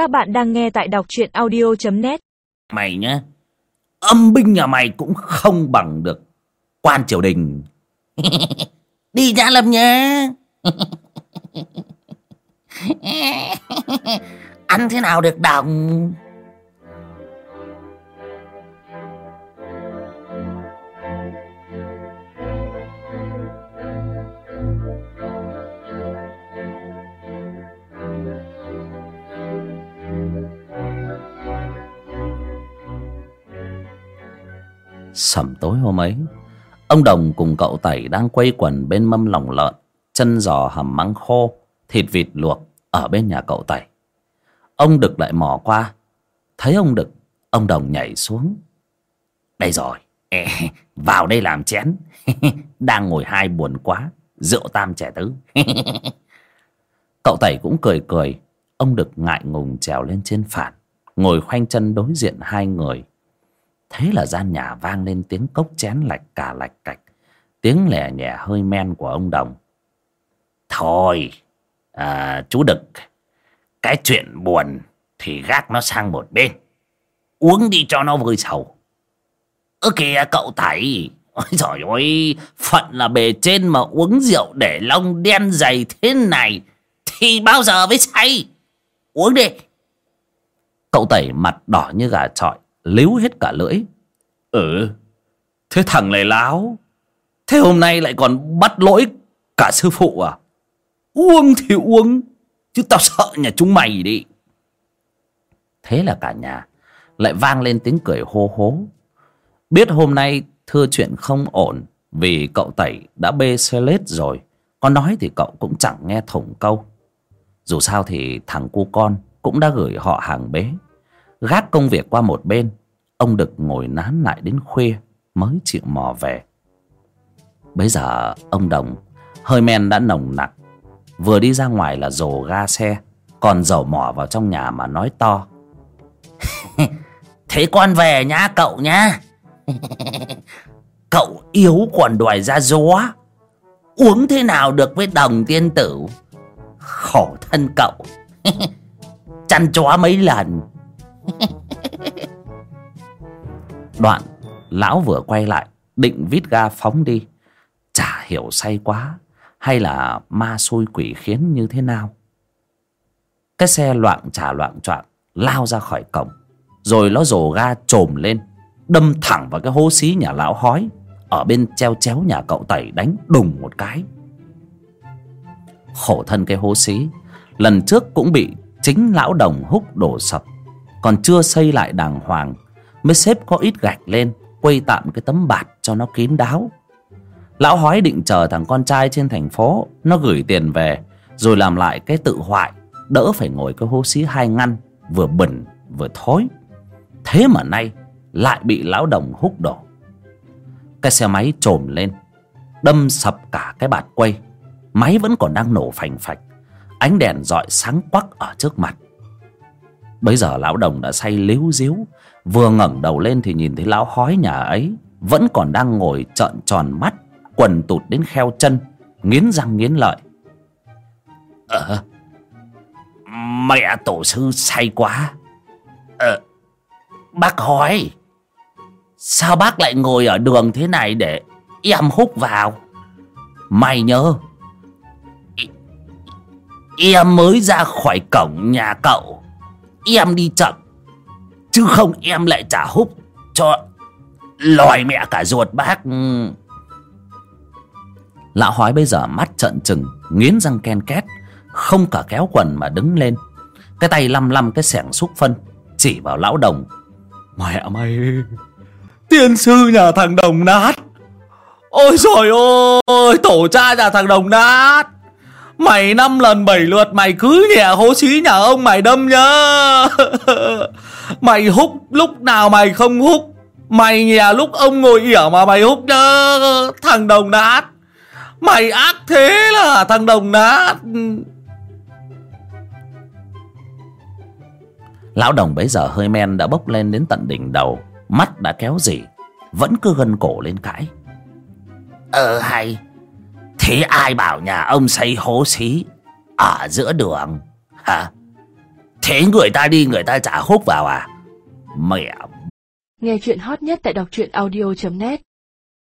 Các bạn đang nghe tại đọc truyện audio.net Mày nhá, Âm binh nhà mày cũng không bằng được Quan triều đình. Đi ra Lâm nhá Ăn thế nào được đồng? Sẩm tối hôm ấy. Ông Đồng cùng cậu Tẩy đang quây quần bên mâm lòng lợn Chân giò hầm măng khô Thịt vịt luộc ở bên nhà cậu Tẩy. Ông Đực lại mò qua. Thấy ông Đực Ông Đồng nhảy xuống. Đây rồi Ê, Vào đây làm chén. Đang ngồi hai buồn quá Rượu tam trẻ tứ. Cậu Tẩy cũng cười cười. Ông Đực ngại ngùng trèo lên trên phản Ngồi khoanh chân đối diện hai người. Thế là gian nhà vang lên tiếng cốc chén lạch cả lạch cạch. Tiếng lè nhẹ hơi men của ông Đồng. Thôi à, Chú Đực Cái chuyện buồn Thì gác nó sang một bên. Uống đi cho nó vơi sầu. Ơ kìa cậu Tẩy. Ôi trời ơi Phận là bề trên mà uống rượu Để lông đen dày thế này Thì bao giờ mới say? Uống đi. Cậu Tẩy mặt đỏ như gà trọi líu hết cả lưỡi. Ừ thế thằng này láo. Thế hôm nay lại còn bắt lỗi cả sư phụ à? Uống thì uống chứ tao sợ nhà chúng mày đi. Thế là cả nhà lại vang lên tiếng cười hô hố. Biết hôm nay thưa chuyện không ổn vì cậu tẩy đã bê xe lết rồi có nói thì cậu cũng chẳng nghe thủng câu. Dù sao thì thằng cu con cũng đã gửi họ hàng bế gác công việc qua một bên, ông đực ngồi nán lại đến khuya mới chịu mò về. Bấy giờ, ông đồng, hơi men đã nồng nặc. Vừa đi ra ngoài là rồ ga xe, còn dầu mỏ vào trong nhà mà nói to. Thế con về nhá, cậu nhá. Cậu yếu còn đòi ra gió uống thế nào được với đồng tiên tử? Khổ thân cậu. Chăn chó mấy lần. đoạn, lão vừa quay lại, định vít ga phóng đi. Chả hiểu say quá, hay là ma xui quỷ khiến như thế nào? Cái xe loạn trả loạn choạng, lao ra khỏi cổng. Rồi nó rồ ga trồm lên, đâm thẳng vào cái hố xí nhà lão hói. Ở bên treo chéo nhà cậu tẩy đánh đùng một cái. Khổ thân cái hố xí, lần trước cũng bị chính lão đồng húc đổ sập còn chưa xây lại đàng hoàng, mới xếp có ít gạch lên, quây tạm cái tấm bạt cho nó kín đáo. Lão hói định chờ thằng con trai trên thành phố, nó gửi tiền về, rồi làm lại cái tự hoại, đỡ phải ngồi cái hố xí hai ngăn, vừa bẩn, vừa thối. Thế mà nay, lại bị lão đồng húc đổ. Cái xe máy trồm lên, đâm sập cả cái bạt quay máy vẫn còn đang nổ phành phạch, ánh đèn rọi sáng quắc ở trước mặt bấy giờ lão đồng đã say líu díu. Vừa ngẩng đầu lên thì nhìn thấy lão hói nhà ấy. Vẫn còn đang ngồi trợn tròn mắt, quần tụt đến kheo chân, nghiến răng nghiến lợi. Ờ mẹ tổ sư say quá. Ờ bác hói, sao bác lại ngồi ở đường thế này để em hút vào? Mày nhớ em mới ra khỏi cổng nhà cậu em đi chậm, chứ không em lại trả hút cho lòi mẹ cả ruột bác. Ừ. Lão hói bây giờ mắt trợn trừng, nghiến răng ken két, không cả kéo quần mà đứng lên. Cái tay lăm lăm, cái sẻng xúc phân, chỉ vào lão đồng. Mẹ mày, tiên sư nhà thằng đồng nát. Ôi trời ơi, tổ cha nhà thằng đồng nát. Mày năm lần bảy lượt mày cứ nhẹ hố xí nhà ông mày đâm nhá. Mày hút lúc nào mày không hút Mày nhẹ lúc ông ngồi ỉa mà mày hút nhá. Thằng đồng nát. Mày ác thế là thằng đồng nát. Lão đồng bấy giờ hơi men đã bốc lên đến tận đỉnh đầu. Mắt đã kéo gì Vẫn cứ gân cổ lên cãi. Ờ hay Thế ai bảo nhà ông xây hố xí Ở giữa đường? Hả? Thế người ta đi, người ta trả hút vào à? Mẹ Nghe chuyện hot nhất tại đọc truyện audio.net